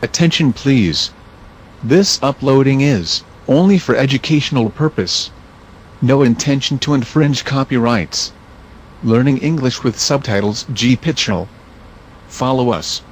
Attention please. This uploading is only for educational purpose. No intention to infringe copyrights. Learning English with subtitles G Pitchell. Follow us